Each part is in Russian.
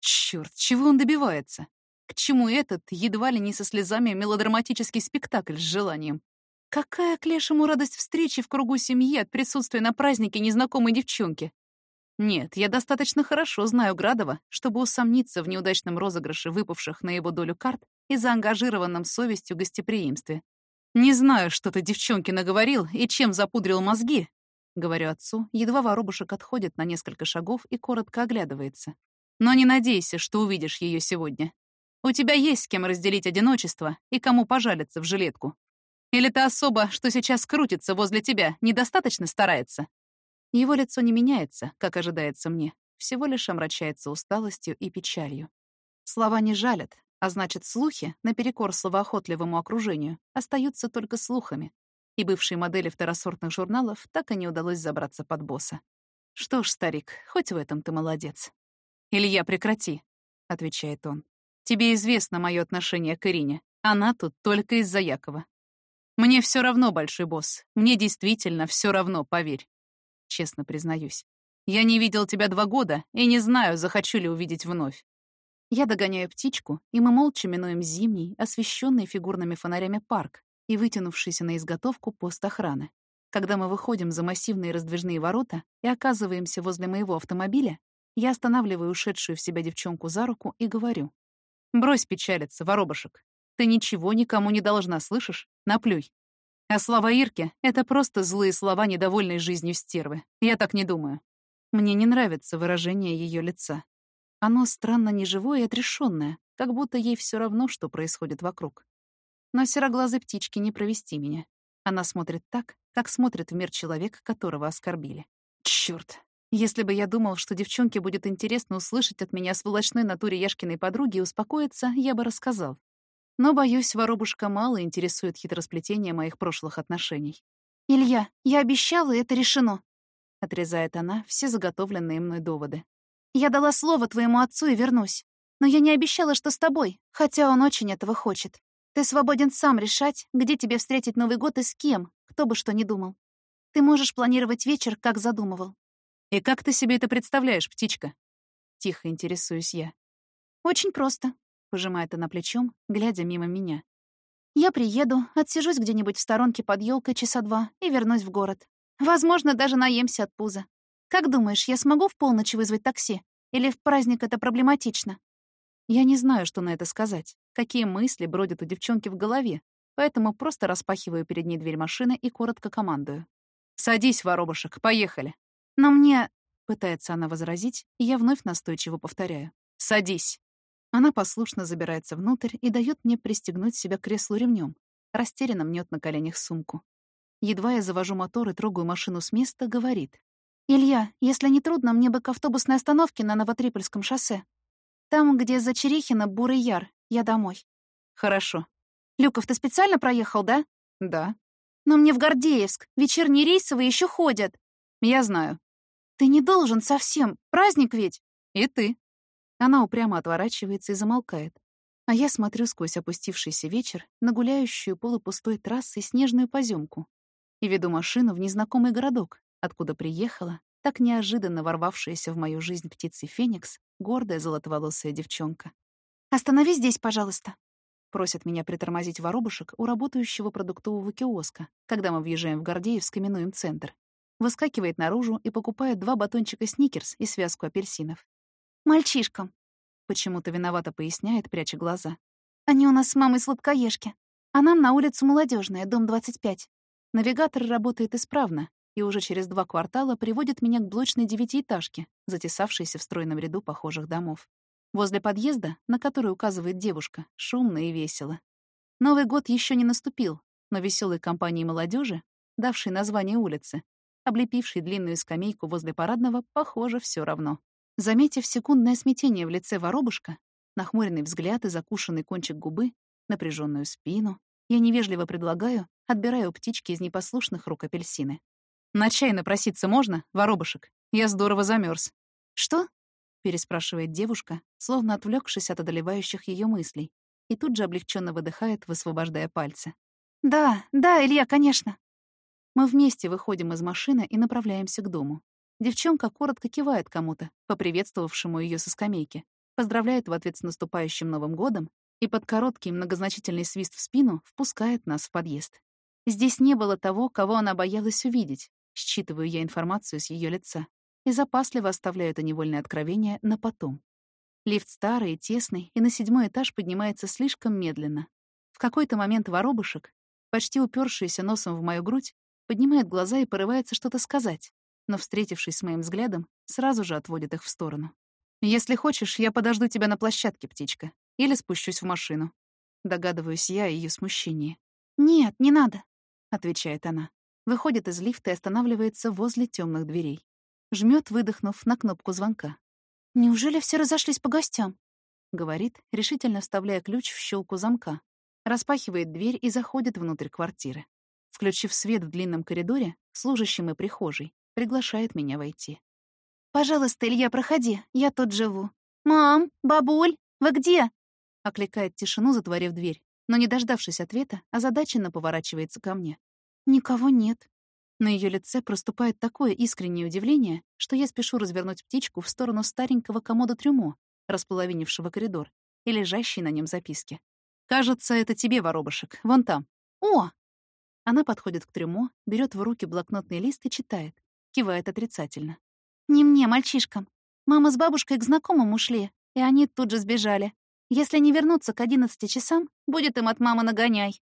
Черт, чего он добивается? К чему этот, едва ли не со слезами, мелодраматический спектакль с желанием? Какая к лешему радость встречи в кругу семьи от присутствия на празднике незнакомой девчонки? Нет, я достаточно хорошо знаю Градова, чтобы усомниться в неудачном розыгрыше выпавших на его долю карт и заангажированном совестью гостеприимстве. «Не знаю, что ты девчонке наговорил и чем запудрил мозги», — говорю отцу, едва воробушек отходит на несколько шагов и коротко оглядывается. «Но не надейся, что увидишь ее сегодня. У тебя есть с кем разделить одиночество и кому пожалиться в жилетку. Или та особа, что сейчас крутится возле тебя, недостаточно старается?» Его лицо не меняется, как ожидается мне, всего лишь омрачается усталостью и печалью. Слова не жалят, а значит, слухи, наперекор словоохотливому окружению, остаются только слухами, и бывшей модели второсортных журналов так и не удалось забраться под босса. «Что ж, старик, хоть в этом ты молодец». «Илья, прекрати», — отвечает он. «Тебе известно мое отношение к Ирине. Она тут только из-за Якова. Мне все равно, большой босс. Мне действительно все равно, поверь честно признаюсь. Я не видел тебя два года и не знаю, захочу ли увидеть вновь. Я догоняю птичку, и мы молча минуем зимний, освещенный фигурными фонарями парк и вытянувшийся на изготовку пост охраны. Когда мы выходим за массивные раздвижные ворота и оказываемся возле моего автомобиля, я останавливаю ушедшую в себя девчонку за руку и говорю. «Брось печалиться, воробушек. Ты ничего никому не должна, слышишь? Наплюй. А слова Ирки — это просто злые слова недовольной жизнью стервы. Я так не думаю. Мне не нравится выражение ее лица. Оно странно неживое и отрешенное, как будто ей все равно, что происходит вокруг. Но сероглазой птички не провести меня. Она смотрит так, как смотрит в мир человек, которого оскорбили. Чёрт! Если бы я думал, что девчонке будет интересно услышать от меня сволочной натуре Яшкиной подруги и успокоиться, я бы рассказал. Но, боюсь, воробушка мало интересует хитросплетение моих прошлых отношений. «Илья, я обещала, и это решено», — отрезает она все заготовленные мной доводы. «Я дала слово твоему отцу и вернусь. Но я не обещала, что с тобой, хотя он очень этого хочет. Ты свободен сам решать, где тебе встретить Новый год и с кем, кто бы что ни думал. Ты можешь планировать вечер, как задумывал». «И как ты себе это представляешь, птичка?» Тихо интересуюсь я. «Очень просто. — пожимает она плечом, глядя мимо меня. «Я приеду, отсижусь где-нибудь в сторонке под елкой часа два и вернусь в город. Возможно, даже наемся от пуза. Как думаешь, я смогу в полночь вызвать такси? Или в праздник это проблематично?» Я не знаю, что на это сказать, какие мысли бродят у девчонки в голове, поэтому просто распахиваю перед ней дверь машины и коротко командую. «Садись, воробушек, поехали». «Но мне...» — пытается она возразить, и я вновь настойчиво повторяю. «Садись». Она послушно забирается внутрь и дает мне пристегнуть себя к креслу ремнем. Растерянно мнет на коленях сумку. Едва я завожу мотор и трогаю машину с места, говорит. «Илья, если не трудно, мне бы к автобусной остановке на Новотрипольском шоссе. Там, где за Черехино, Бурый Яр. Я домой». «Хорошо». «Люков, ты специально проехал, да?» «Да». «Но мне в Гордеевск. Вечерние рейсовые еще ходят». «Я знаю». «Ты не должен совсем. Праздник ведь». «И ты». Она упрямо отворачивается и замолкает. А я смотрю сквозь опустившийся вечер на гуляющую полупустой трассой снежную поземку и веду машину в незнакомый городок, откуда приехала так неожиданно ворвавшаяся в мою жизнь птицей Феникс, гордая золотоволосая девчонка. «Останови здесь, пожалуйста», — просят меня притормозить воробушек у работающего продуктового киоска, когда мы въезжаем в Гордеевск минуем центр. Выскакивает наружу и покупает два батончика сникерс и связку апельсинов. Мальчишкам. Почему-то виновато поясняет, пряча глаза. Они у нас с мамой сладкоежки. А нам на улицу Молодежная, дом 25. Навигатор работает исправно, и уже через два квартала приводит меня к блочной девятиэтажке, затесавшейся в стройном ряду похожих домов. Возле подъезда, на который указывает девушка, шумно и весело. Новый год еще не наступил, но веселой компании молодежи, давшей название улицы, облепившей длинную скамейку возле парадного, похоже, все равно. Заметив секундное смятение в лице воробушка, нахмуренный взгляд и закушенный кончик губы, напряженную спину, я невежливо предлагаю, отбирая у птички из непослушных рук апельсины. «На чай напроситься можно, воробушек? Я здорово замерз. «Что?» — переспрашивает девушка, словно отвлекшись от одолевающих ее мыслей. и тут же облегченно выдыхает, высвобождая пальцы. «Да, да, Илья, конечно». Мы вместе выходим из машины и направляемся к дому. Девчонка коротко кивает кому-то, поприветствовавшему ее со скамейки, поздравляет в ответ с наступающим Новым годом и под короткий многозначительный свист в спину впускает нас в подъезд. Здесь не было того, кого она боялась увидеть. Считываю я информацию с ее лица и запасливо оставляю это невольное откровение на потом. Лифт старый и тесный, и на седьмой этаж поднимается слишком медленно. В какой-то момент воробушек, почти упершийся носом в мою грудь, поднимает глаза и порывается что-то сказать, но, встретившись с моим взглядом, сразу же отводит их в сторону. «Если хочешь, я подожду тебя на площадке, птичка, или спущусь в машину». Догадываюсь я о её смущении. «Нет, не надо», — отвечает она. Выходит из лифта и останавливается возле темных дверей. Жмет, выдохнув, на кнопку звонка. «Неужели все разошлись по гостям?» — говорит, решительно вставляя ключ в щелку замка. Распахивает дверь и заходит внутрь квартиры. Включив свет в длинном коридоре, служащим и прихожей, приглашает меня войти. «Пожалуйста, Илья, проходи, я тут живу». «Мам, бабуль, вы где?» Окликает тишину, затворив дверь, но, не дождавшись ответа, озадаченно поворачивается ко мне. «Никого нет». На ее лице проступает такое искреннее удивление, что я спешу развернуть птичку в сторону старенького комода трюмо, располовинившего коридор, и лежащей на нем записки. «Кажется, это тебе, воробушек, вон там». «О!» Она подходит к трюмо, берет в руки блокнотный лист и читает, кивает отрицательно. «Не мне, мальчишкам. Мама с бабушкой к знакомым ушли, и они тут же сбежали. Если не вернуться к одиннадцати часам, будет им от мамы нагоняй.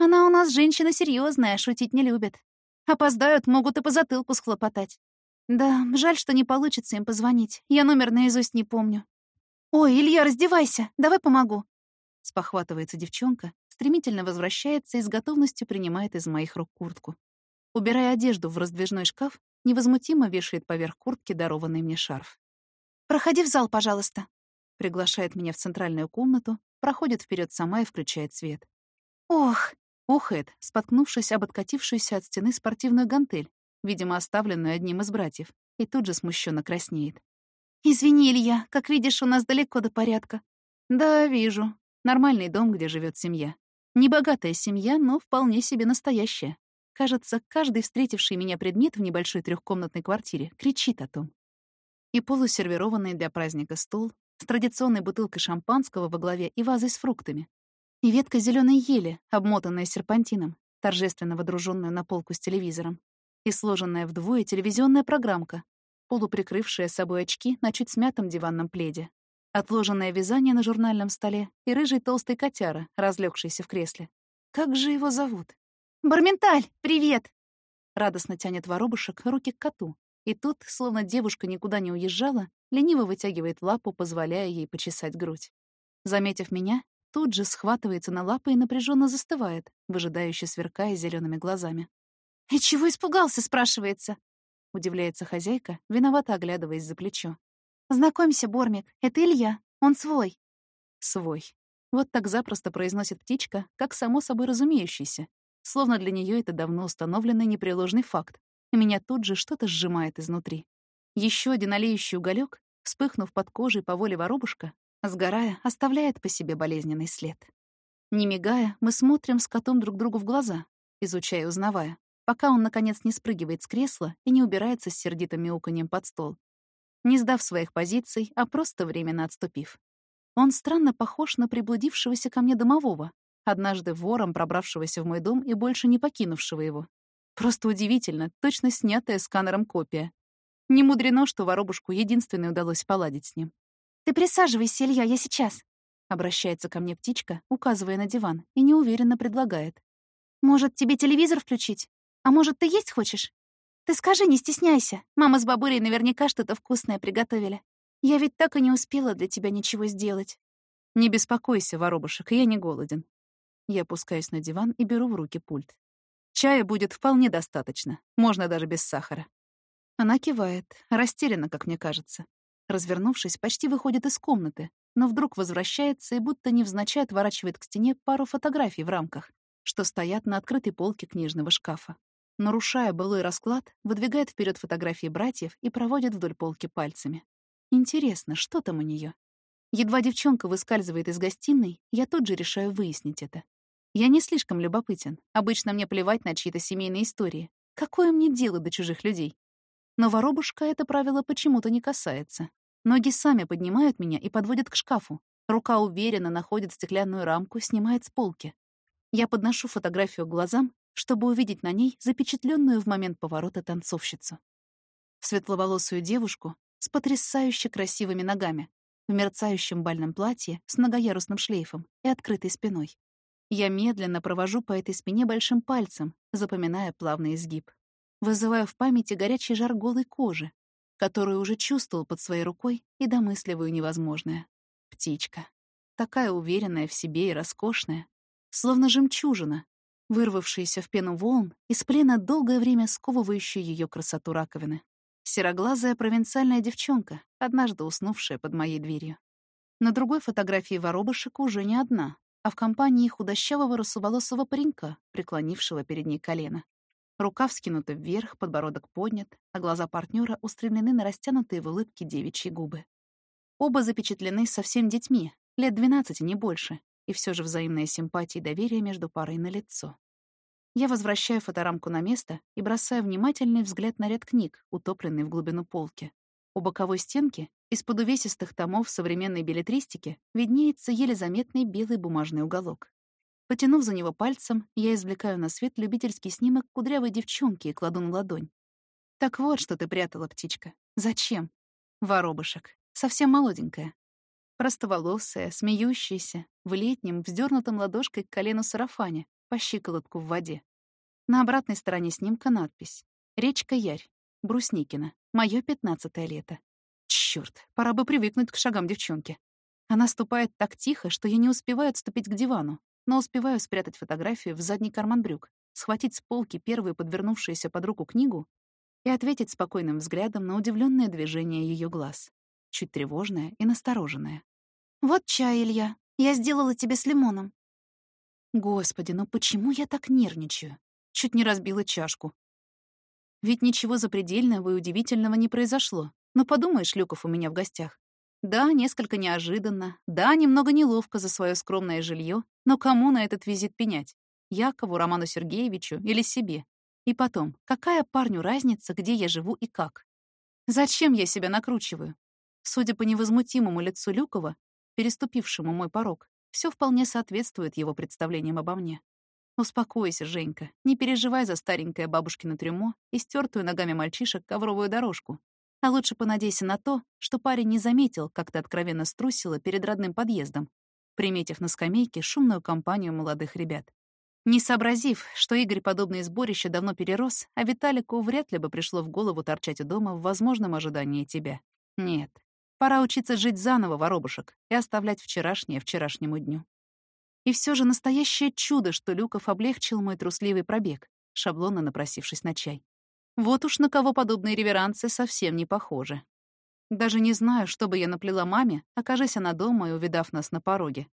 Она у нас женщина серьезная, шутить не любит. Опоздают, могут и по затылку схлопотать. Да, жаль, что не получится им позвонить. Я номер наизусть не помню. «Ой, Илья, раздевайся, давай помогу». Спохватывается девчонка, стремительно возвращается и с готовностью принимает из моих рук куртку. Убирая одежду в раздвижной шкаф, невозмутимо вешает поверх куртки дарованный мне шарф. «Проходи в зал, пожалуйста», — приглашает меня в центральную комнату, проходит вперед сама и включает свет. «Ох!» — ухает, споткнувшись об откатившуюся от стены спортивную гантель, видимо, оставленную одним из братьев, и тут же смущенно краснеет. «Извини, Илья, как видишь, у нас далеко до порядка». «Да, вижу. Нормальный дом, где живет семья. Небогатая семья, но вполне себе настоящая. Кажется, каждый встретивший меня предмет в небольшой трехкомнатной квартире кричит о том. И полусервированный для праздника стол с традиционной бутылкой шампанского во главе и вазой с фруктами. И ветка зеленой ели, обмотанная серпантином, торжественно водруженную на полку с телевизором. И сложенная вдвое телевизионная программка, полуприкрывшая собой очки на чуть смятом диванном пледе. Отложенное вязание на журнальном столе и рыжий толстый котяра, разлегшийся в кресле. Как же его зовут? «Барменталь, привет!» Радостно тянет воробушек руки к коту. И тут, словно девушка никуда не уезжала, лениво вытягивает лапу, позволяя ей почесать грудь. Заметив меня, тут же схватывается на лапы и напряженно застывает, выжидающе сверкая зелеными глазами. «И чего испугался?» — спрашивается. Удивляется хозяйка, виновато оглядываясь за плечо. «Знакомься, Бормик, это Илья, он свой». «Свой». Вот так запросто произносит птичка, как само собой разумеющийся, Словно для нее это давно установленный непреложный факт, меня тут же что-то сжимает изнутри. Еще один олеющий уголек, вспыхнув под кожей по воле воробушка, сгорая, оставляет по себе болезненный след. Не мигая, мы смотрим с котом друг другу в глаза, изучая и узнавая, пока он, наконец, не спрыгивает с кресла и не убирается с сердитым мяуканьем под стол. Не сдав своих позиций, а просто временно отступив. Он странно похож на приблудившегося ко мне домового, однажды вором, пробравшегося в мой дом и больше не покинувшего его. Просто удивительно, точно снятая сканером копия. Не мудрено, что воробушку единственной удалось поладить с ним. «Ты присаживайся, Илья, я сейчас», — обращается ко мне птичка, указывая на диван, и неуверенно предлагает. «Может, тебе телевизор включить? А может, ты есть хочешь? Ты скажи, не стесняйся. Мама с бабулей наверняка что-то вкусное приготовили. Я ведь так и не успела для тебя ничего сделать». «Не беспокойся, воробушек, я не голоден. Я опускаюсь на диван и беру в руки пульт. Чая будет вполне достаточно, можно даже без сахара. Она кивает, растеряна, как мне кажется. Развернувшись, почти выходит из комнаты, но вдруг возвращается и будто невзначай отворачивает к стене пару фотографий в рамках, что стоят на открытой полке книжного шкафа. Нарушая былой расклад, выдвигает вперед фотографии братьев и проводит вдоль полки пальцами. Интересно, что там у нее? Едва девчонка выскальзывает из гостиной, я тут же решаю выяснить это. Я не слишком любопытен. Обычно мне плевать на чьи-то семейные истории. Какое мне дело до чужих людей? Но воробушка это правило почему-то не касается. Ноги сами поднимают меня и подводят к шкафу. Рука уверенно находит стеклянную рамку, снимает с полки. Я подношу фотографию к глазам, чтобы увидеть на ней запечатленную в момент поворота танцовщицу. Светловолосую девушку с потрясающе красивыми ногами, в мерцающем бальном платье с многоярусным шлейфом и открытой спиной. Я медленно провожу по этой спине большим пальцем, запоминая плавный изгиб. Вызываю в памяти горячий жар голой кожи, которую уже чувствовал под своей рукой и домысливаю невозможное. Птичка. Такая уверенная в себе и роскошная. Словно жемчужина, вырвавшаяся в пену волн, из плена долгое время сковывающая ее красоту раковины. Сероглазая провинциальная девчонка, однажды уснувшая под моей дверью. На другой фотографии воробушек уже не одна, а в компании худощавого русоволосого паренька, преклонившего перед ней колено. Рука вскинута вверх, подбородок поднят, а глаза партнера устремлены на растянутые в улыбке девичьи губы. Оба запечатлены совсем детьми, лет 12, не больше, и все же взаимная симпатия и доверие между парой на лицо. Я возвращаю фоторамку на место и бросаю внимательный взгляд на ряд книг, утопленный в глубину полки. У боковой стенки из-под увесистых томов современной билетристики виднеется еле заметный белый бумажный уголок. Потянув за него пальцем, я извлекаю на свет любительский снимок кудрявой девчонки и кладу на ладонь. Так вот, что ты прятала, птичка. Зачем? Воробушек. Совсем молоденькая. Простоволосая, смеющаяся, в летнем, вздернутом ладошкой к колену сарафане, по щиколотку в воде. На обратной стороне снимка надпись «Речка Ярь, Брусникина, моё пятнадцатое лето». Чёрт, пора бы привыкнуть к шагам девчонки. Она ступает так тихо, что я не успеваю отступить к дивану, но успеваю спрятать фотографию в задний карман брюк, схватить с полки первую подвернувшуюся под руку книгу и ответить спокойным взглядом на удивленное движение её глаз, чуть тревожное и настороженное. «Вот чай, Илья. Я сделала тебе с лимоном». Господи, ну почему я так нервничаю? Чуть не разбила чашку. Ведь ничего запредельного и удивительного не произошло. Но подумаешь, Люков у меня в гостях. Да, несколько неожиданно, да, немного неловко за свое скромное жилье, но кому на этот визит пенять? Якову, Роману Сергеевичу или себе? И потом, какая парню разница, где я живу и как? Зачем я себя накручиваю? Судя по невозмутимому лицу Люкова, переступившему мой порог, все вполне соответствует его представлениям обо мне. Успокойся, Женька, не переживай за старенькое бабушкино трюмо и стертую ногами мальчишек ковровую дорожку. А лучше понадейся на то, что парень не заметил, как ты откровенно струсила перед родным подъездом, приметив на скамейке шумную компанию молодых ребят. Не сообразив, что Игорь подобное сборище давно перерос, а Виталику вряд ли бы пришло в голову торчать у дома в возможном ожидании тебя. Нет, пора учиться жить заново, воробушек, и оставлять вчерашнее вчерашнему дню. И все же настоящее чудо, что Люков облегчил мой трусливый пробег, шаблонно напросившись на чай. Вот уж на кого подобные реверансы совсем не похожи. Даже не знаю, что бы я наплела маме, окажись она дома и увидав нас на пороге.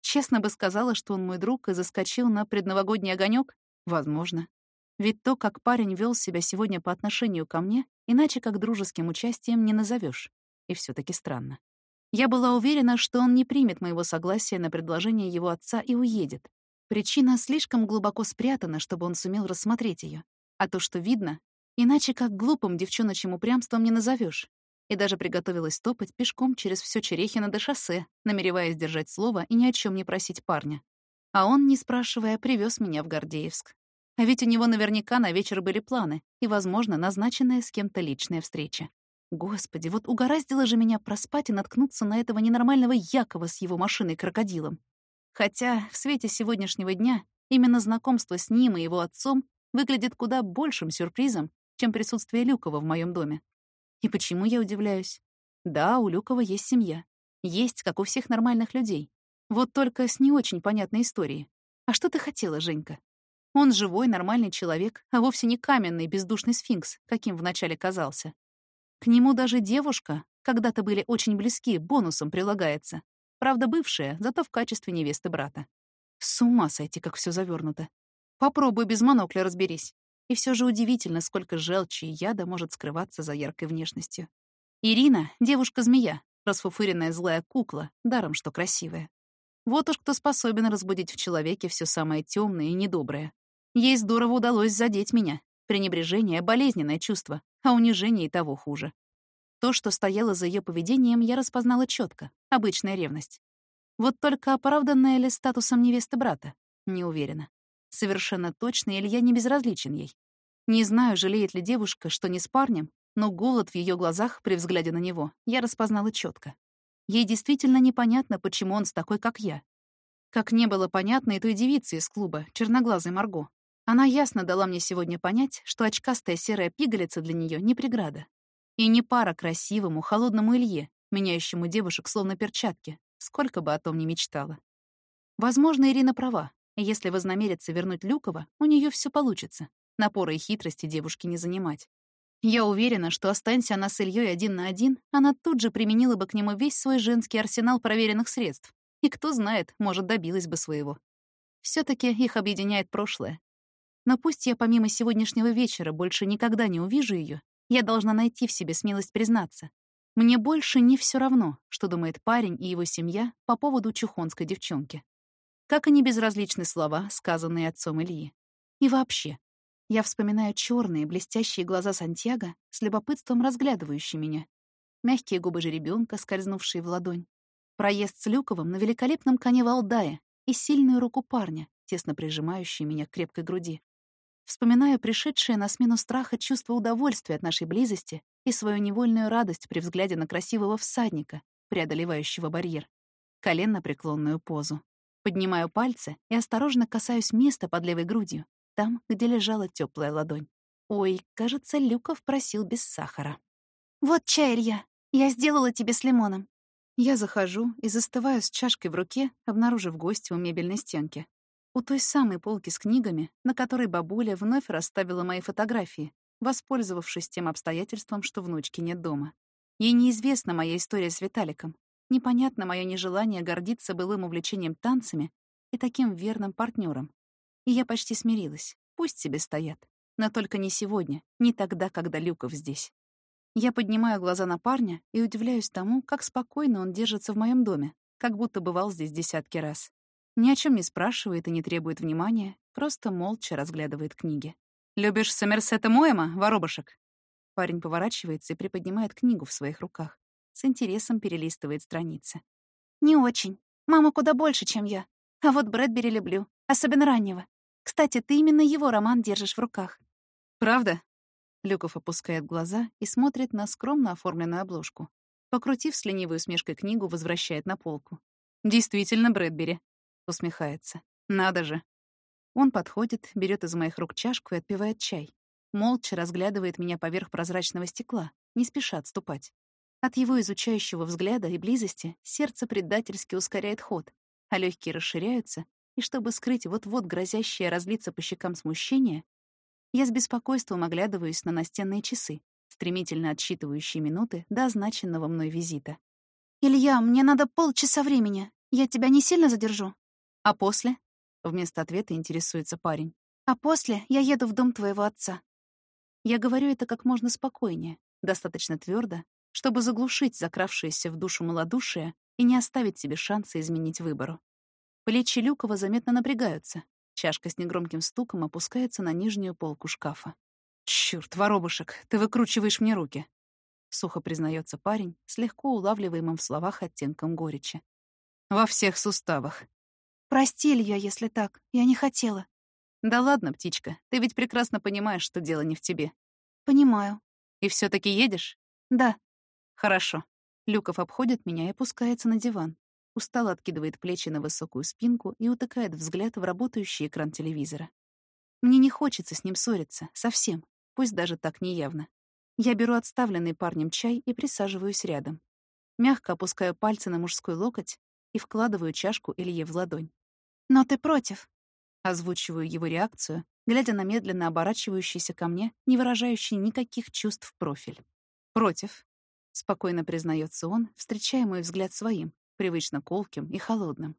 Честно бы сказала, что он мой друг и заскочил на предновогодний огонек? Возможно. Ведь то, как парень вел себя сегодня по отношению ко мне, иначе как дружеским участием не назовешь. И все таки странно. Я была уверена, что он не примет моего согласия на предложение его отца и уедет. Причина слишком глубоко спрятана, чтобы он сумел рассмотреть ее. А то, что видно, иначе как глупым девчоночьим упрямством не назовешь. И даже приготовилась топать пешком через все Черехино до шоссе, намереваясь держать слово и ни о чем не просить парня. А он, не спрашивая, привез меня в Гордеевск. А ведь у него наверняка на вечер были планы и, возможно, назначенная с кем-то личная встреча. Господи, вот угораздило же меня проспать и наткнуться на этого ненормального Якова с его машиной-крокодилом. Хотя в свете сегодняшнего дня именно знакомство с ним и его отцом выглядит куда большим сюрпризом, чем присутствие Люкова в моем доме. И почему я удивляюсь? Да, у Люкова есть семья. Есть, как у всех нормальных людей. Вот только с не очень понятной историей. А что ты хотела, Женька? Он живой, нормальный человек, а вовсе не каменный, бездушный сфинкс, каким вначале казался. К нему даже девушка, когда-то были очень близки, бонусом прилагается. Правда, бывшая, зато в качестве невесты брата. С ума сойти, как все завернуто. Попробуй без монокля разберись. И все же удивительно, сколько желчи и яда может скрываться за яркой внешностью. Ирина — девушка-змея, Расфуфыренная злая кукла, даром что красивая. Вот уж кто способен разбудить в человеке все самое темное и недоброе. Ей здорово удалось задеть меня. Пренебрежение — болезненное чувство, а унижение и того хуже. То, что стояло за ее поведением, я распознала четко. Обычная ревность. Вот только оправданная ли статусом невесты брата? Не уверена. Совершенно точно Илья не безразличен ей. Не знаю, жалеет ли девушка, что не с парнем, но голод в ее глазах при взгляде на него я распознала четко. Ей действительно непонятно, почему он с такой, как я. Как не было понятно и той девице из клуба, черноглазой Марго. Она ясно дала мне сегодня понять, что очкастая серая пигалица для нее не преграда. И не пара красивому, холодному Илье, меняющему девушек словно перчатки, сколько бы о том ни мечтала. Возможно, Ирина права. Если вознамерится вернуть Люкова, у нее все получится. Напора и хитрости девушки не занимать. Я уверена, что останься она с Ильей один на один, она тут же применила бы к нему весь свой женский арсенал проверенных средств. И кто знает, может, добилась бы своего. все таки их объединяет прошлое. Но пусть я помимо сегодняшнего вечера больше никогда не увижу ее, я должна найти в себе смелость признаться. Мне больше не все равно, что думает парень и его семья по поводу чухонской девчонки. Как и небезразличны слова, сказанные отцом Ильи. И вообще, я вспоминаю черные, блестящие глаза Сантьяго с любопытством разглядывающие меня. Мягкие губы жеребенка, скользнувшие в ладонь. Проезд с Люковым на великолепном коне Валдая и сильную руку парня, тесно прижимающую меня к крепкой груди. Вспоминаю пришедшее на смену страха чувство удовольствия от нашей близости и свою невольную радость при взгляде на красивого всадника, преодолевающего барьер. Коленно преклонную позу. Поднимаю пальцы и осторожно касаюсь места под левой грудью, там, где лежала теплая ладонь. Ой, кажется, Люков просил без сахара. «Вот чай, Илья. Я сделала тебе с лимоном». Я захожу и застываю с чашкой в руке, обнаружив гостя у мебельной стенки. У той самой полки с книгами, на которой бабуля вновь расставила мои фотографии, воспользовавшись тем обстоятельством, что внучки нет дома. Ей неизвестна моя история с Виталиком. Непонятно мое нежелание гордиться былым увлечением танцами и таким верным партнером. И я почти смирилась. Пусть себе стоят. Но только не сегодня, не тогда, когда Люков здесь. Я поднимаю глаза на парня и удивляюсь тому, как спокойно он держится в моем доме, как будто бывал здесь десятки раз. Ни о чем не спрашивает и не требует внимания, просто молча разглядывает книги. «Любишь Сомерсета Моэма, воробушек?» Парень поворачивается и приподнимает книгу в своих руках. С интересом перелистывает страницы. «Не очень. Мама куда больше, чем я. А вот Брэдбери люблю. Особенно раннего. Кстати, ты именно его роман держишь в руках. Правда? Люков опускает глаза и смотрит на скромно оформленную обложку. Покрутив с ленивой усмешкой книгу, возвращает на полку. «Действительно, Брэдбери», — усмехается. «Надо же». Он подходит, берет из моих рук чашку и отпивает чай. Молча разглядывает меня поверх прозрачного стекла, не спеша отступать. От его изучающего взгляда и близости сердце предательски ускоряет ход, а легкие расширяются, и чтобы скрыть вот-вот грозящее разлиться по щекам смущение, я с беспокойством оглядываюсь на настенные часы, стремительно отсчитывающие минуты до означенного мной визита. «Илья, мне надо полчаса времени. Я тебя не сильно задержу?» «А после?» — вместо ответа интересуется парень. «А после я еду в дом твоего отца». Я говорю это как можно спокойнее, достаточно твердо, чтобы заглушить закравшееся в душу малодушие и не оставить себе шанса изменить выбору. Плечи Люкова заметно напрягаются. Чашка с негромким стуком опускается на нижнюю полку шкафа. «Чёрт, воробушек, ты выкручиваешь мне руки!» Сухо признается парень, с легко улавливаемым в словах оттенком горечи. «Во всех суставах». «Прости, Илья, если так. Я не хотела». «Да ладно, птичка, ты ведь прекрасно понимаешь, что дело не в тебе». «Понимаю». «И все таки едешь?» «Да». «Хорошо». Люков обходит меня и опускается на диван, устало откидывает плечи на высокую спинку и утыкает взгляд в работающий экран телевизора. Мне не хочется с ним ссориться, совсем, пусть даже так неявно. Я беру отставленный парнем чай и присаживаюсь рядом. Мягко опускаю пальцы на мужской локоть и вкладываю чашку Илье в ладонь. «Но ты против?» Озвучиваю его реакцию, глядя на медленно оборачивающийся ко мне, не выражающий никаких чувств профиль. «Против», — спокойно признается он, встречая мой взгляд своим, привычно колким и холодным.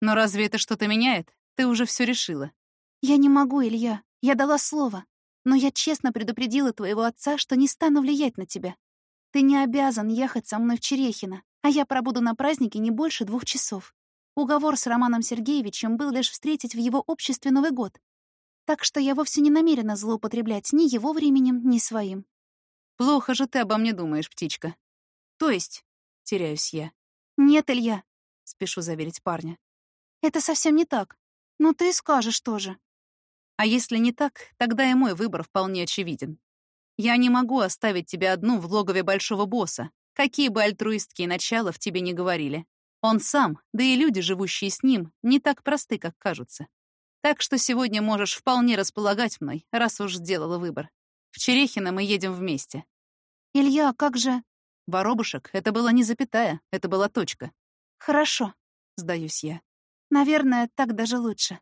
«Но разве это что-то меняет? Ты уже все решила». «Я не могу, Илья. Я дала слово. Но я честно предупредила твоего отца, что не стану влиять на тебя. Ты не обязан ехать со мной в Черехино. А я пробуду на празднике не больше двух часов. Уговор с Романом Сергеевичем был лишь встретить в его обществе Новый год. Так что я вовсе не намерена злоупотреблять ни его временем, ни своим. Плохо же ты обо мне думаешь, птичка. То есть? Теряюсь я. Нет, Илья. Спешу заверить парня. Это совсем не так. Ну ты скажешь тоже. А если не так, тогда и мой выбор вполне очевиден. Я не могу оставить тебя одну в логове большого босса, какие бы альтруистские начала в тебе не говорили. Он сам, да и люди, живущие с ним, не так просты, как кажутся. Так что сегодня можешь вполне располагать мной, раз уж сделала выбор. В Черехино мы едем вместе. Илья, как же... Воробушек, это была не запятая, это была точка. Хорошо, сдаюсь я. Наверное, так даже лучше.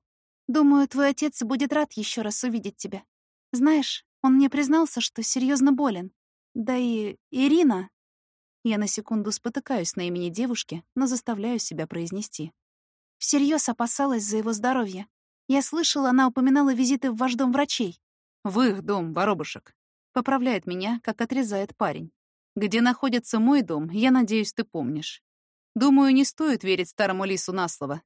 Думаю, твой отец будет рад еще раз увидеть тебя. Знаешь, он мне признался, что серьезно болен. Да и Ирина... Я на секунду спотыкаюсь на имени девушки, но заставляю себя произнести. Всерьез опасалась за его здоровье. Я слышала, она упоминала визиты в ваш дом врачей. В их дом, воробушек. Поправляет меня, как отрезает парень. Где находится мой дом, я надеюсь, ты помнишь. Думаю, не стоит верить старому лису на слово.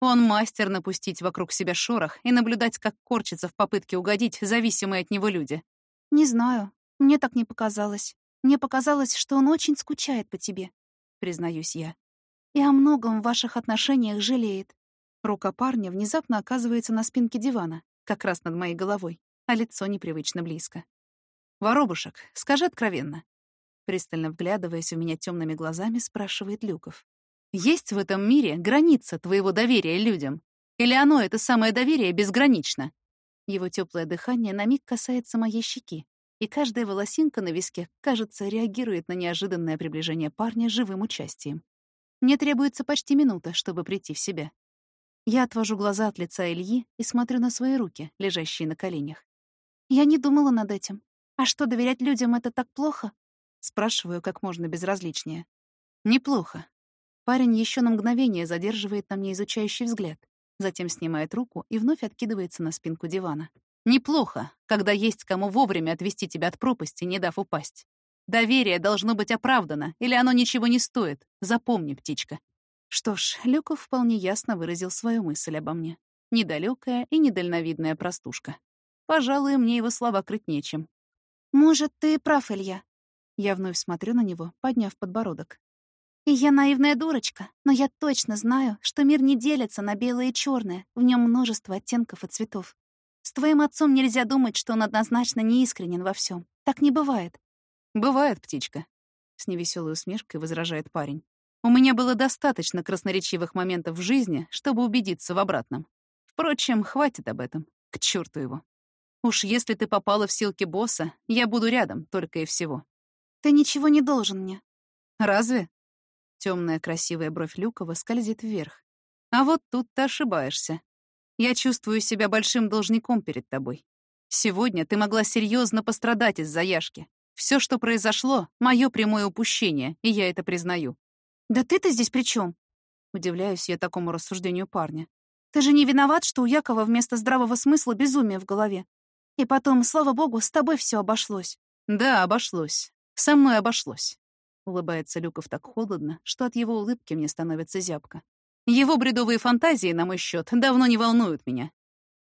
Он мастер напустить вокруг себя шорох и наблюдать, как корчатся в попытке угодить зависимые от него люди. Не знаю. Мне так не показалось. Мне показалось, что он очень скучает по тебе, признаюсь я. И о многом в ваших отношениях жалеет. Рука парня внезапно оказывается на спинке дивана, как раз над моей головой, а лицо непривычно близко. «Воробушек, скажи откровенно». Пристально вглядываясь в меня темными глазами, спрашивает Люков. «Есть в этом мире граница твоего доверия людям? Или оно, это самое доверие, безгранично?» Его теплое дыхание на миг касается моей щеки, и каждая волосинка на виске, кажется, реагирует на неожиданное приближение парня живым участием. Мне требуется почти минута, чтобы прийти в себя. Я отвожу глаза от лица Ильи и смотрю на свои руки, лежащие на коленях. Я не думала над этим. А что, доверять людям — это так плохо? Спрашиваю как можно безразличнее. Неплохо. Парень еще на мгновение задерживает на мне изучающий взгляд, затем снимает руку и вновь откидывается на спинку дивана. Неплохо, когда есть кому вовремя отвести тебя от пропасти, не дав упасть. Доверие должно быть оправдано, или оно ничего не стоит. Запомни, птичка. Что ж, Люков вполне ясно выразил свою мысль обо мне. Недалекая и недальновидная простушка. Пожалуй, мне его слова крыть нечем. «Может, ты прав, Илья?» Я вновь смотрю на него, подняв подбородок. И я наивная дурочка, но я точно знаю, что мир не делится на белое и черное, в нем множество оттенков и цветов. С твоим отцом нельзя думать, что он однозначно неискренен во всем. Так не бывает. Бывает, птичка. С невеселой усмешкой возражает парень. У меня было достаточно красноречивых моментов в жизни, чтобы убедиться в обратном. Впрочем, хватит об этом. К черту его. Уж если ты попала в силки босса, я буду рядом, только и всего. Ты ничего не должен мне. Разве? Темная красивая бровь Люкова скользит вверх. А вот тут ты ошибаешься. Я чувствую себя большим должником перед тобой. Сегодня ты могла серьезно пострадать из-за Яшки. Все, что произошло, — мое прямое упущение, и я это признаю. «Да ты-то здесь при чем? Удивляюсь я такому рассуждению парня. «Ты же не виноват, что у Якова вместо здравого смысла безумие в голове. И потом, слава богу, с тобой все обошлось». «Да, обошлось. Со мной обошлось». Улыбается Люков так холодно, что от его улыбки мне становится зябко. Его бредовые фантазии, на мой счет, давно не волнуют меня.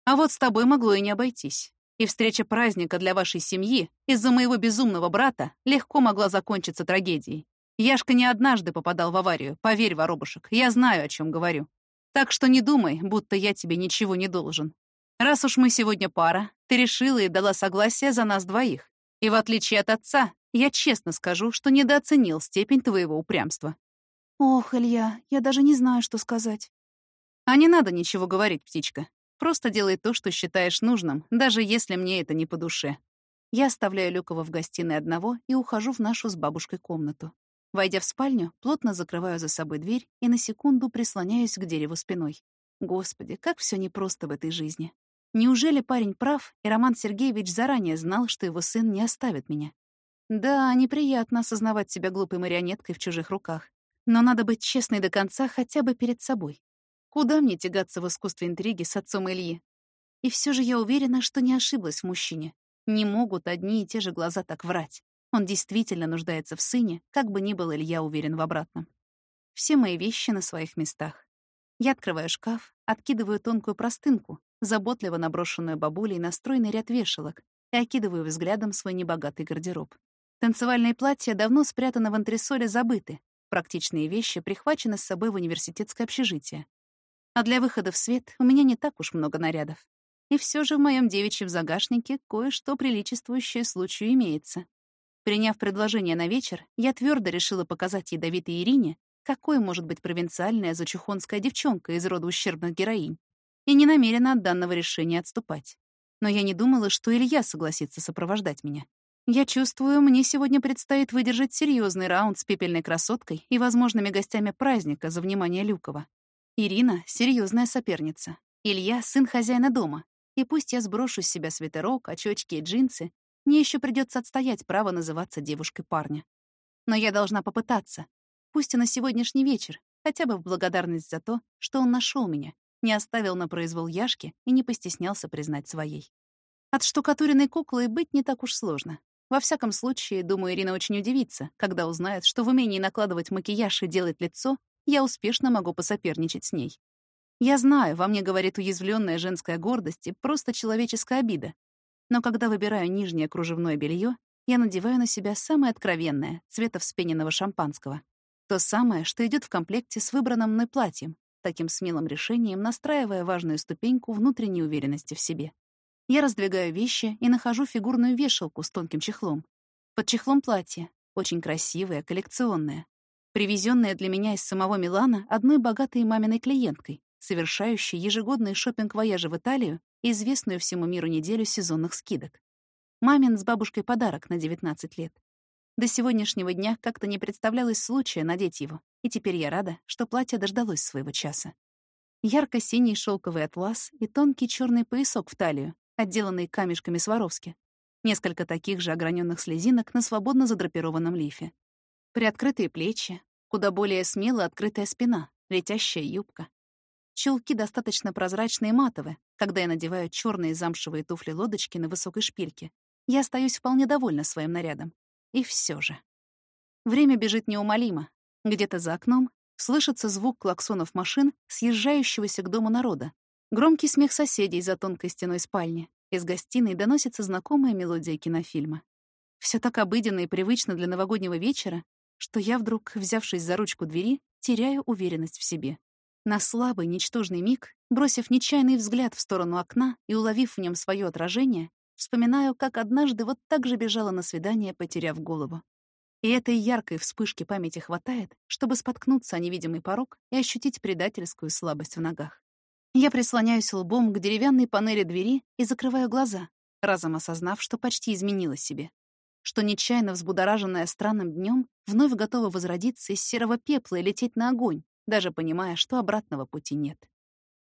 А вот с тобой могло и не обойтись. И встреча праздника для вашей семьи из-за моего безумного брата легко могла закончиться трагедией. Яшка не однажды попадал в аварию, поверь, воробушек, я знаю, о чем говорю. Так что не думай, будто я тебе ничего не должен. Раз уж мы сегодня пара, ты решила и дала согласие за нас двоих. И в отличие от отца, я честно скажу, что недооценил степень твоего упрямства. Ох, Илья, я даже не знаю, что сказать. А не надо ничего говорить, птичка. Просто делай то, что считаешь нужным, даже если мне это не по душе. Я оставляю Люкова в гостиной одного и ухожу в нашу с бабушкой комнату. Войдя в спальню, плотно закрываю за собой дверь и на секунду прислоняюсь к дереву спиной. Господи, как все непросто в этой жизни. Неужели парень прав, и Роман Сергеевич заранее знал, что его сын не оставит меня? Да, неприятно осознавать себя глупой марионеткой в чужих руках. Но надо быть честной до конца хотя бы перед собой. Куда мне тягаться в искусстве интриги с отцом Ильи? И все же я уверена, что не ошиблась в мужчине. Не могут одни и те же глаза так врать. Он действительно нуждается в сыне, как бы ни был Илья уверен в обратном. Все мои вещи на своих местах. Я открываю шкаф, откидываю тонкую простынку, заботливо наброшенную бабулей на стройный ряд вешалок, и окидываю взглядом свой небогатый гардероб. Танцевальные платья давно спрятаны в антресоле забыты, практичные вещи прихвачены с собой в университетское общежитие. А для выхода в свет у меня не так уж много нарядов. И все же в моем девичьем загашнике кое-что приличествующее случаю имеется. Приняв предложение на вечер, я твердо решила показать ядовитой Ирине, какой может быть провинциальная зачухонская девчонка из рода ущербных героинь, и не намерена от данного решения отступать. Но я не думала, что Илья согласится сопровождать меня. Я чувствую, мне сегодня предстоит выдержать серьезный раунд с пепельной красоткой и возможными гостями праздника за внимание Люкова. Ирина — серьезная соперница. Илья — сын хозяина дома. И пусть я сброшу с себя свитерок, очечки и джинсы, мне еще придется отстоять право называться девушкой парня. Но я должна попытаться. Пусть и на сегодняшний вечер, хотя бы в благодарность за то, что он нашел меня, не оставил на произвол Яшки и не постеснялся признать своей. От штукатуренной куклы быть не так уж сложно. Во всяком случае, думаю, Ирина очень удивится, когда узнает, что в умении накладывать макияж и делать лицо я успешно могу посоперничать с ней. Я знаю, во мне говорит уязвленная женская гордость и просто человеческая обида. Но когда выбираю нижнее кружевное белье, я надеваю на себя самое откровенное, цвета вспененного шампанского. То самое, что идет в комплекте с выбранным мной платьем, таким смелым решением настраивая важную ступеньку внутренней уверенности в себе. Я раздвигаю вещи и нахожу фигурную вешалку с тонким чехлом. Под чехлом платье, очень красивое, коллекционное, привезенное для меня из самого Милана одной богатой маминой клиенткой, совершающей ежегодный шопинг вояжи в Италию и известную всему миру неделю сезонных скидок. Мамин с бабушкой подарок на 19 лет. До сегодняшнего дня как-то не представлялось случая надеть его, и теперь я рада, что платье дождалось своего часа. Ярко-синий шелковый атлас и тонкий черный поясок в талию, отделанный камешками Сваровски. Несколько таких же ограненных слезинок на свободно задрапированном лифе. Приоткрытые плечи, куда более смело открытая спина, летящая юбка. Чулки достаточно прозрачные и матовые, когда я надеваю черные замшевые туфли-лодочки на высокой шпильке. Я остаюсь вполне довольна своим нарядом. И все же. Время бежит неумолимо. Где-то за окном слышится звук клаксонов машин, съезжающегося к дому народа. Громкий смех соседей за тонкой стеной спальни. Из гостиной доносится знакомая мелодия кинофильма. Все так обыденно и привычно для новогоднего вечера, что я вдруг, взявшись за ручку двери, теряю уверенность в себе. На слабый, ничтожный миг, бросив нечаянный взгляд в сторону окна и уловив в нем свое отражение, Вспоминаю, как однажды вот так же бежала на свидание, потеряв голову. И этой яркой вспышки памяти хватает, чтобы споткнуться о невидимый порог и ощутить предательскую слабость в ногах. Я прислоняюсь лбом к деревянной панели двери и закрываю глаза, разом осознав, что почти изменила себе. Что нечаянно взбудораженная странным днем вновь готова возродиться из серого пепла и лететь на огонь, даже понимая, что обратного пути нет.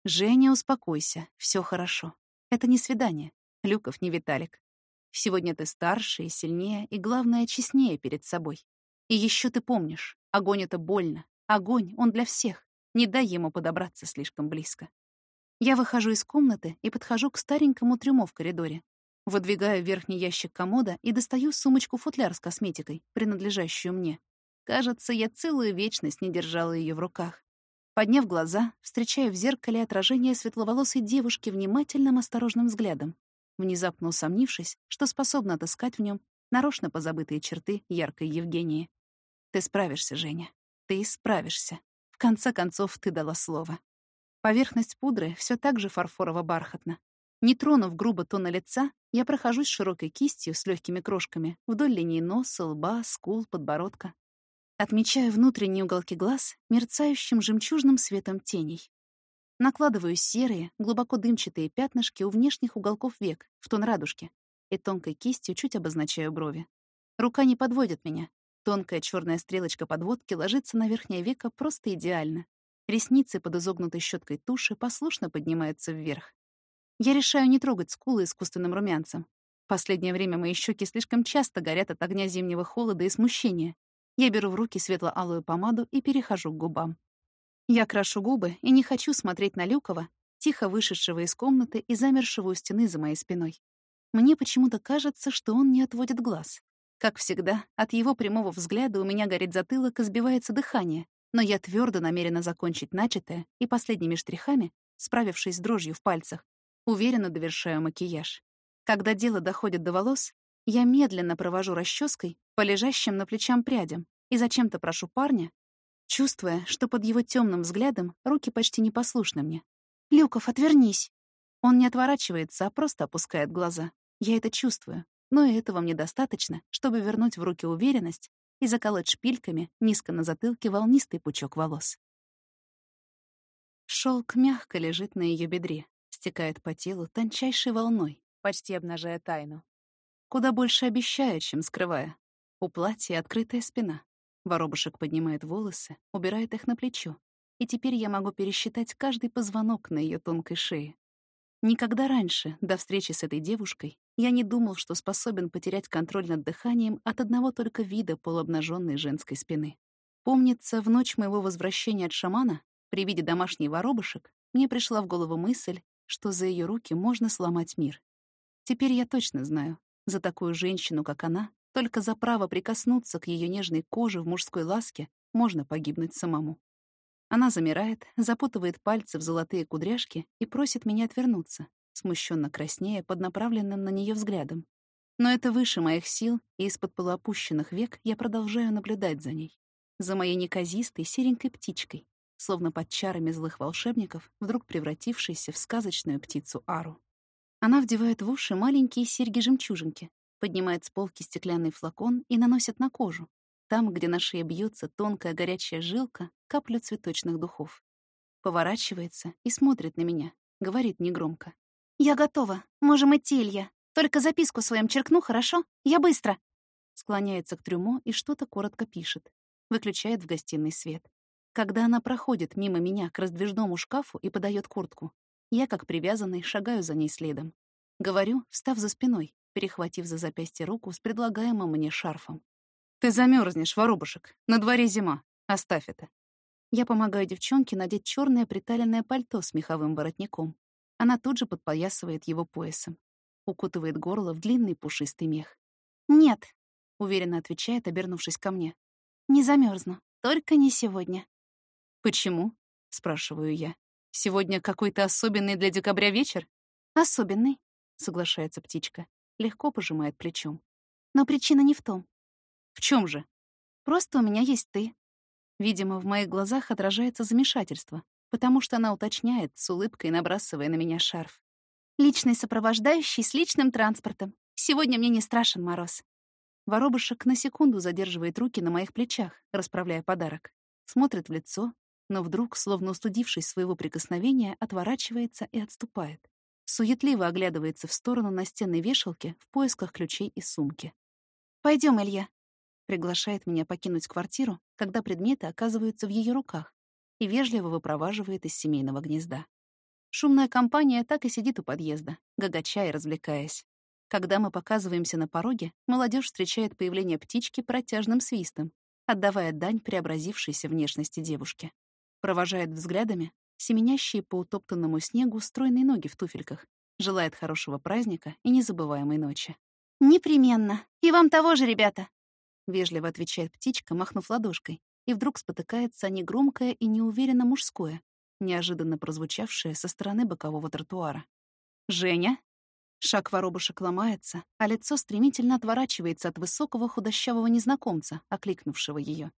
«Женя, успокойся, все хорошо. Это не свидание. Люков не Виталик. Сегодня ты старше и сильнее, и, главное, честнее перед собой. И еще ты помнишь, огонь — это больно. Огонь, он для всех. Не дай ему подобраться слишком близко. Я выхожу из комнаты и подхожу к старенькому трюмо в коридоре. Выдвигаю верхний ящик комода и достаю сумочку-футляр с косметикой, принадлежащую мне. Кажется, я целую вечность не держала ее в руках. Подняв глаза, встречаю в зеркале отражение светловолосой девушки внимательным осторожным взглядом внезапно усомнившись, что способна отыскать в нем нарочно позабытые черты яркой Евгении. «Ты справишься, Женя. Ты справишься. В конце концов, ты дала слово». Поверхность пудры все так же фарфорово-бархатна. Не тронув грубо тона лица, я прохожусь широкой кистью с легкими крошками вдоль линии носа, лба, скул, подбородка. Отмечаю внутренние уголки глаз мерцающим жемчужным светом теней. Накладываю серые, глубоко дымчатые пятнышки у внешних уголков век, в тон радужки, и тонкой кистью чуть обозначаю брови. Рука не подводит меня. Тонкая черная стрелочка подводки ложится на верхнее веко просто идеально. Ресницы под изогнутой щеткой туши послушно поднимаются вверх. Я решаю не трогать скулы искусственным румянцем. Последнее время мои щеки слишком часто горят от огня зимнего холода и смущения. Я беру в руки светло-алую помаду и перехожу к губам. Я крашу губы и не хочу смотреть на Люкова, тихо вышедшего из комнаты и замершего у стены за моей спиной. Мне почему-то кажется, что он не отводит глаз. Как всегда, от его прямого взгляда у меня горит затылок и сбивается дыхание, Но я твердо намерена закончить начатое и последними штрихами, справившись с дрожью в пальцах, уверенно довершаю макияж. Когда дело доходит до волос, я медленно провожу расческой по лежащим на плечам прядям и зачем-то прошу парня, чувствуя, что под его темным взглядом руки почти непослушны мне. «Люков, отвернись!» Он не отворачивается, а просто опускает глаза. Я это чувствую, но и этого мне достаточно, чтобы вернуть в руки уверенность и заколоть шпильками низко на затылке волнистый пучок волос. Шелк мягко лежит на ее бедре, стекает по телу тончайшей волной, почти обнажая тайну. Куда больше обещая, чем скрывая. У платья открытая спина. Воробушек поднимает волосы, убирает их на плечо. И теперь я могу пересчитать каждый позвонок на ее тонкой шее. Никогда раньше, до встречи с этой девушкой, я не думал, что способен потерять контроль над дыханием от одного только вида полуобнаженной женской спины. Помнится, в ночь моего возвращения от шамана, при виде домашней воробушек, мне пришла в голову мысль, что за ее руки можно сломать мир. Теперь я точно знаю, за такую женщину, как она, только за право прикоснуться к ее нежной коже в мужской ласке можно погибнуть самому. Она замирает, запутывает пальцы в золотые кудряшки и просит меня отвернуться, смущенно краснея под направленным на нее взглядом. Но это выше моих сил, и из-под полуопущенных век я продолжаю наблюдать за ней. За моей неказистой серенькой птичкой, словно под чарами злых волшебников, вдруг превратившейся в сказочную птицу Ару. Она вдевает в уши маленькие серьги-жемчужинки, поднимает с полки стеклянный флакон и наносит на кожу, там, где на шее бьется тонкая горячая жилка, каплю цветочных духов. Поворачивается и смотрит на меня, говорит негромко. «Я готова. Можем идти, Илья. Только записку своим черкну, хорошо? Я быстро!» Склоняется к трюмо и что-то коротко пишет. Выключает в гостиной свет. Когда она проходит мимо меня к раздвижному шкафу и подает куртку, я, как привязанный, шагаю за ней следом. Говорю, встав за спиной, перехватив за запястье руку с предлагаемым мне шарфом. Ты замерзнешь, воробушек. На дворе зима. Оставь это. Я помогаю девчонке надеть черное приталенное пальто с меховым воротником. Она тут же подпоясывает его поясом. Укутывает горло в длинный пушистый мех. «Нет», — уверенно отвечает, обернувшись ко мне. «Не замерзну. Только не сегодня». «Почему?» — спрашиваю я. «Сегодня какой-то особенный для декабря вечер?» «Особенный», — соглашается птичка. Легко пожимает плечом. «Но причина не в том. В чем же? Просто у меня есть ты. Видимо, в моих глазах отражается замешательство, потому что она уточняет, с улыбкой набрасывая на меня шарф. Личный сопровождающий с личным транспортом. Сегодня мне не страшен мороз. Воробушек на секунду задерживает руки на моих плечах, расправляя подарок. Смотрит в лицо, но вдруг, словно устудившись своего прикосновения, отворачивается и отступает. Суетливо оглядывается в сторону настенной вешалки в поисках ключей из сумки. Пойдем, Илья приглашает меня покинуть квартиру, когда предметы оказываются в ее руках, и вежливо выпроваживает из семейного гнезда. Шумная компания так и сидит у подъезда, гагача и развлекаясь. Когда мы показываемся на пороге, молодежь встречает появление птички протяжным свистом, отдавая дань преобразившейся внешности девушки. Провожает взглядами семенящие по утоптанному снегу стройные ноги в туфельках, желает хорошего праздника и незабываемой ночи. «Непременно. И вам того же, ребята!» Вежливо отвечает птичка, махнув ладошкой, и вдруг спотыкается о негромкое и неуверенно мужское, неожиданно прозвучавшее со стороны бокового тротуара. «Женя?» Шаг воробушек ломается, а лицо стремительно отворачивается от высокого худощавого незнакомца, окликнувшего ее.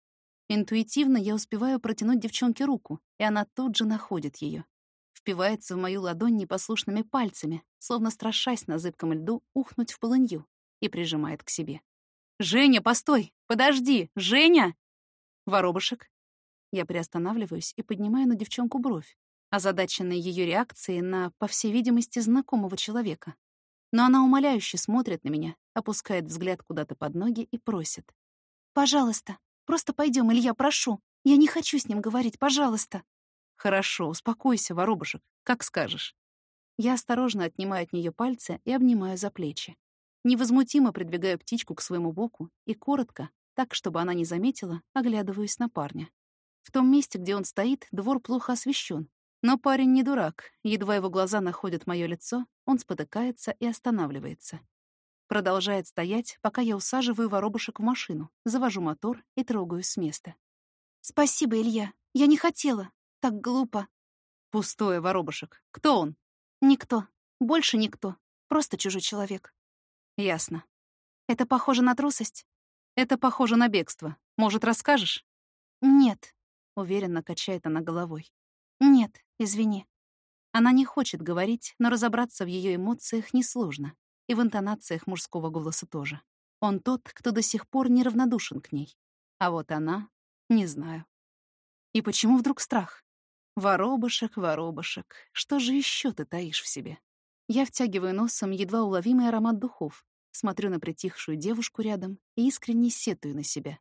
Интуитивно я успеваю протянуть девчонке руку, и она тут же находит ее. Впивается в мою ладонь непослушными пальцами, словно страшась на зыбком льду ухнуть в полынью, и прижимает к себе. «Женя, постой! Подожди! Женя!» «Воробушек!» Я приостанавливаюсь и поднимаю на девчонку бровь, озадаченной ее реакцией на, по всей видимости, знакомого человека. Но она умоляюще смотрит на меня, опускает взгляд куда-то под ноги и просит. «Пожалуйста, просто пойдем, Илья, прошу. Я не хочу с ним говорить, пожалуйста». «Хорошо, успокойся, воробушек, как скажешь». Я осторожно отнимаю от нее пальцы и обнимаю за плечи. Невозмутимо придвигаю птичку к своему боку и коротко, так, чтобы она не заметила, оглядываюсь на парня. В том месте, где он стоит, двор плохо освещен. Но парень не дурак. Едва его глаза находят мое лицо, он спотыкается и останавливается. Продолжает стоять, пока я усаживаю воробушек в машину, завожу мотор и трогаюсь с места. Спасибо, Илья. Я не хотела. Так глупо. Пустое, воробушек. Кто он? Никто. Больше никто. Просто чужой человек. Ясно. Это похоже на трусость? Это похоже на бегство. Может, расскажешь? Нет. Уверенно качает она головой. Нет, извини. Она не хочет говорить, но разобраться в ее эмоциях несложно. И в интонациях мужского голоса тоже. Он тот, кто до сих пор неравнодушен к ней. А вот она — не знаю. И почему вдруг страх? Воробушек, воробушек, что же еще ты таишь в себе? Я втягиваю носом едва уловимый аромат духов, смотрю на притихшую девушку рядом и искренне сетую на себя.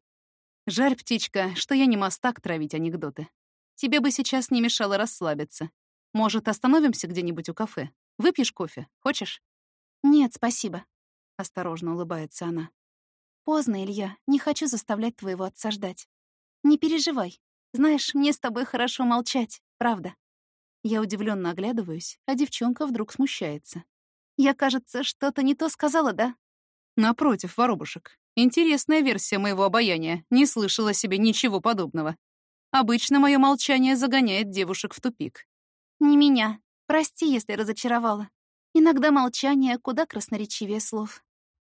Жаль, птичка, что я не мастак травить анекдоты. Тебе бы сейчас не мешало расслабиться. Может, остановимся где-нибудь у кафе? Выпьешь кофе? Хочешь? Нет, спасибо. Осторожно улыбается она. Поздно, Илья. Не хочу заставлять твоего отца ждать. Не переживай. Знаешь, мне с тобой хорошо молчать, правда. Я удивленно оглядываюсь, а девчонка вдруг смущается. Я, кажется, что-то не то сказала, да? Напротив, воробушек. Интересная версия моего обаяния. Не слышала себе ничего подобного. Обычно мое молчание загоняет девушек в тупик. Не меня. Прости, если разочаровала. Иногда молчание куда красноречивее слов.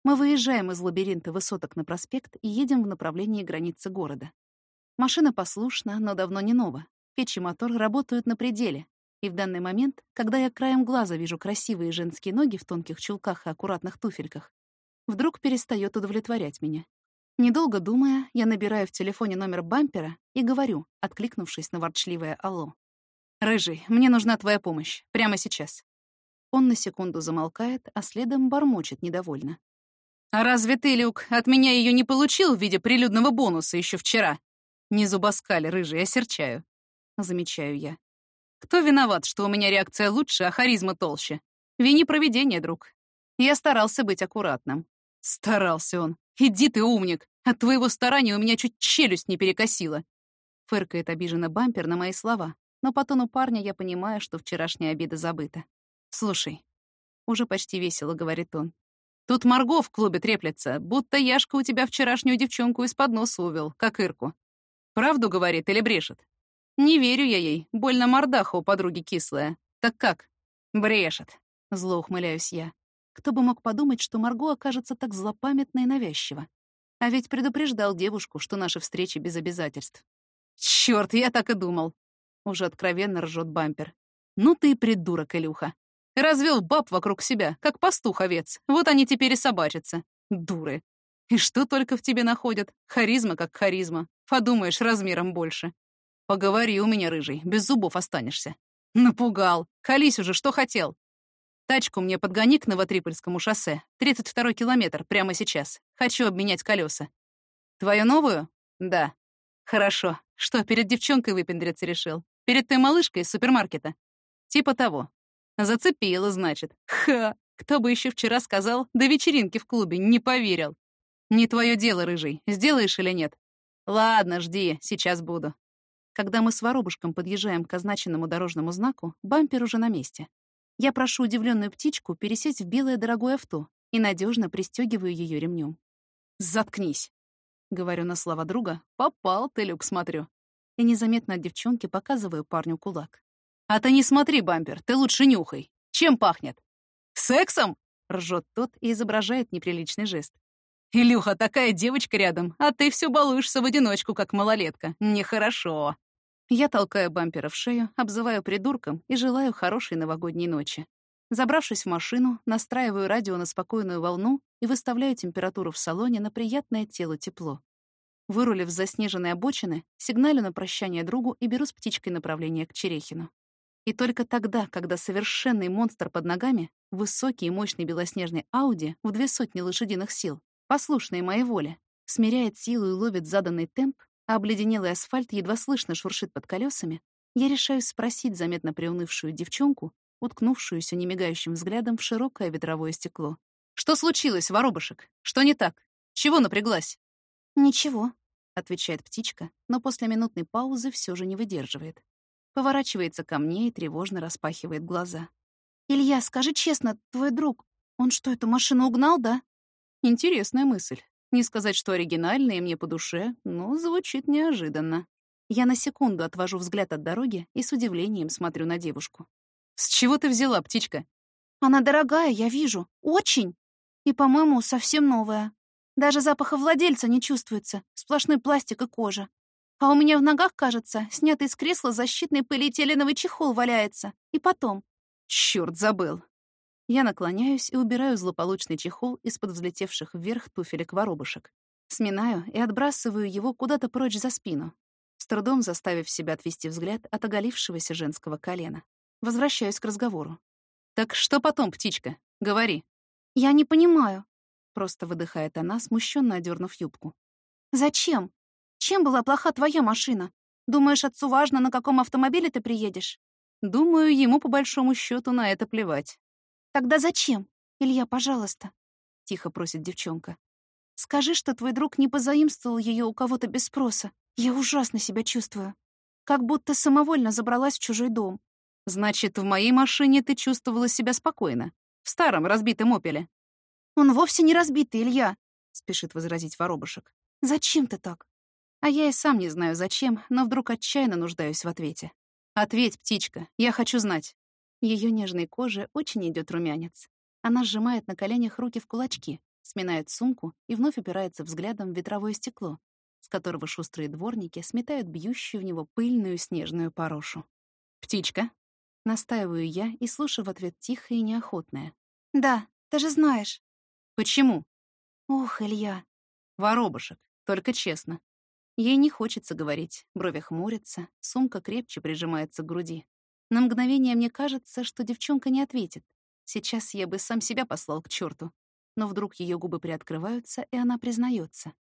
Мы выезжаем из лабиринта высоток на проспект и едем в направлении границы города. Машина послушна, но давно не нова. Печь и мотор работают на пределе. И в данный момент, когда я краем глаза вижу красивые женские ноги в тонких чулках и аккуратных туфельках, вдруг перестает удовлетворять меня. Недолго думая, я набираю в телефоне номер бампера и говорю, откликнувшись на ворчливое «Алло». «Рыжий, мне нужна твоя помощь. Прямо сейчас». Он на секунду замолкает, а следом бормочет недовольно. «А разве ты, Люк, от меня ее не получил в виде прилюдного бонуса еще вчера?» Не зубоскали, рыжий, осерчаю. Замечаю я. Кто виноват, что у меня реакция лучше, а харизма толще? Вини проведение, друг. Я старался быть аккуратным. Старался он. Иди ты, умник. От твоего старания у меня чуть челюсть не перекосила. Фыркает обиженно бампер на мои слова. Но по тону парня я понимаю, что вчерашняя обида забыта. Слушай, уже почти весело, говорит он. Тут Марго в клубе треплется, будто Яшка у тебя вчерашнюю девчонку из-под носа увел, как Ирку. Правду говорит или брешет? Не верю я ей, больно мордаха у подруги кислая. Так как? Брешет. Зло ухмыляюсь я. Кто бы мог подумать, что Марго окажется так злопамятна и навязчива. А ведь предупреждал девушку, что наши встречи без обязательств. Чёрт, я так и думал. Уже откровенно ржет бампер. Ну ты и придурок, Илюха. Развел баб вокруг себя, как пастух-овец. Вот они теперь и собачатся. Дуры. И что только в тебе находят? Харизма как харизма. Подумаешь, размером больше. Поговори у меня, рыжий, без зубов останешься. Напугал. Колись уже, что хотел. Тачку мне подгони к Новотрипольскому шоссе. 32-й километр, прямо сейчас. Хочу обменять колеса. Твою новую? Да. Хорошо. Что, перед девчонкой выпендриться решил? Перед той малышкой из супермаркета? Типа того. Зацепила, значит. Ха! Кто бы еще вчера сказал, до вечеринки в клубе не поверил. Не твое дело, рыжий. Сделаешь или нет? Ладно, жди, сейчас буду. Когда мы с воробушком подъезжаем к означенному дорожному знаку, бампер уже на месте. Я прошу удивленную птичку пересесть в белое дорогое авто и надежно пристегиваю ее ремнем. «Заткнись!» — говорю на слова друга. «Попал ты, Люк, смотрю». И незаметно от девчонки показываю парню кулак. «А ты не смотри, бампер, ты лучше нюхай. Чем пахнет?» «Сексом?» — ржет тот и изображает неприличный жест. «Илюха, такая девочка рядом, а ты все балуешься в одиночку, как малолетка. Нехорошо». Я толкаю бампера в шею, обзываю придурком и желаю хорошей новогодней ночи. Забравшись в машину, настраиваю радио на спокойную волну и выставляю температуру в салоне на приятное тело тепло. Вырулив с заснеженной обочины, сигналю на прощание другу и беру с птичкой направление к Черехину. И только тогда, когда совершенный монстр под ногами, высокий и мощный белоснежный Ауди в две сотни лошадиных сил, послушный моей воле, смиряет силу и ловит заданный темп, а обледенелый асфальт едва слышно шуршит под колесами, я решаюсь спросить заметно приунывшую девчонку, уткнувшуюся немигающим взглядом в широкое ветровое стекло. «Что случилось, воробушек? Что не так? Чего напряглась?» «Ничего», — отвечает птичка, но после минутной паузы все же не выдерживает. Поворачивается ко мне и тревожно распахивает глаза. «Илья, скажи честно, твой друг, он что, эту машину угнал, да?» Интересная мысль. Не сказать, что оригинальная мне по душе, но звучит неожиданно. Я на секунду отвожу взгляд от дороги и с удивлением смотрю на девушку. «С чего ты взяла, птичка?» «Она дорогая, я вижу. Очень. И, по-моему, совсем новая. Даже запаха владельца не чувствуется. Сплошной пластик и кожа. А у меня в ногах, кажется, снятый с кресла защитный полиэтиленовый чехол валяется. И потом. Чёрт, забыл. Я наклоняюсь и убираю злополучный чехол из-под взлетевших вверх туфелек воробушек. Сминаю и отбрасываю его куда-то прочь за спину, с трудом заставив себя отвести взгляд от оголившегося женского колена. Возвращаюсь к разговору. «Так что потом, птичка? Говори». «Я не понимаю», — просто выдыхает она, смущенно одернув юбку. «Зачем? Чем была плоха твоя машина? Думаешь, отцу важно, на каком автомобиле ты приедешь?» «Думаю, ему по большому счету на это плевать». «Тогда зачем? Илья, пожалуйста», — тихо просит девчонка. «Скажи, что твой друг не позаимствовал ее у кого-то без спроса. Я ужасно себя чувствую. Как будто самовольно забралась в чужой дом. Значит, в моей машине ты чувствовала себя спокойно. В старом разбитом «Опеле». Он вовсе не разбитый, Илья, спешит возразить воробушек. Зачем ты так? А я и сам не знаю зачем, но вдруг отчаянно нуждаюсь в ответе. Ответь, птичка, я хочу знать. Ее нежной коже очень идет румянец. Она сжимает на коленях руки в кулачки, сминает сумку и вновь упирается взглядом в ветровое стекло, с которого шустрые дворники сметают бьющую в него пыльную снежную порошу. «Птичка, Настаиваю я и слушаю в ответ тихое и неохотное. «Да, ты же знаешь». «Почему?» «Ох, Илья». «Воробушек, только честно». Ей не хочется говорить, брови хмурятся, сумка крепче прижимается к груди. На мгновение мне кажется, что девчонка не ответит. Сейчас я бы сам себя послал к черту. Но вдруг ее губы приоткрываются, и она признается.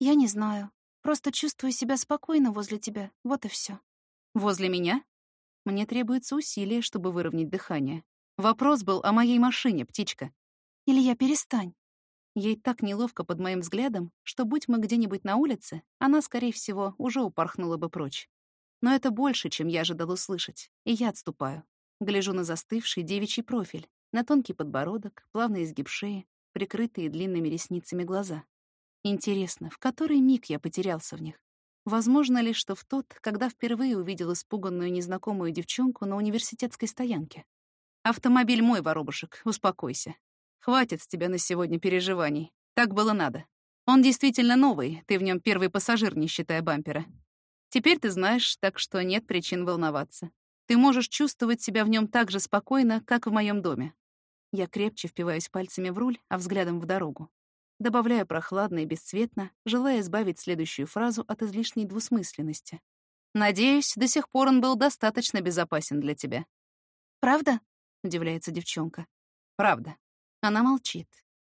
«Я не знаю. Просто чувствую себя спокойно возле тебя. Вот и все. «Возле меня?» Мне требуется усилие, чтобы выровнять дыхание. Вопрос был о моей машине, птичка. Илья, перестань. Ей так неловко под моим взглядом, что, будь мы где-нибудь на улице, она, скорее всего, уже упорхнула бы прочь. Но это больше, чем я ожидал услышать, и я отступаю. Гляжу на застывший девичий профиль, на тонкий подбородок, плавный изгиб шеи, прикрытые длинными ресницами глаза. Интересно, в который миг я потерялся в них? Возможно ли, что в тот, когда впервые увидел испуганную незнакомую девчонку на университетской стоянке? «Автомобиль мой, воробушек, успокойся. Хватит с тебя на сегодня переживаний. Так было надо. Он действительно новый, ты в нем первый пассажир, не считая бампера. Теперь ты знаешь, так что нет причин волноваться. Ты можешь чувствовать себя в нем так же спокойно, как в моем доме. Я крепче впиваюсь пальцами в руль, а взглядом в дорогу добавляя прохладно и бесцветно, желая избавить следующую фразу от излишней двусмысленности. «Надеюсь, до сих пор он был достаточно безопасен для тебя». «Правда?» — удивляется девчонка. «Правда». Она молчит,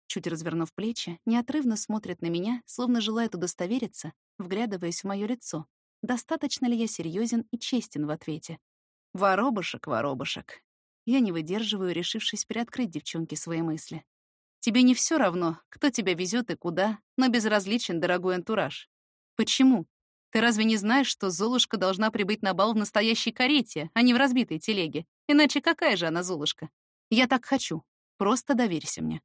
чуть развернув плечи, неотрывно смотрит на меня, словно желает удостовериться, вглядываясь в моё лицо, достаточно ли я серьезен и честен в ответе. «Воробушек, воробушек». Я не выдерживаю, решившись приоткрыть девчонке свои мысли. Тебе не все равно, кто тебя везет и куда, но безразличен дорогой антураж. Почему? Ты разве не знаешь, что Золушка должна прибыть на бал в настоящей карете, а не в разбитой телеге? Иначе какая же она Золушка? Я так хочу. Просто доверься мне.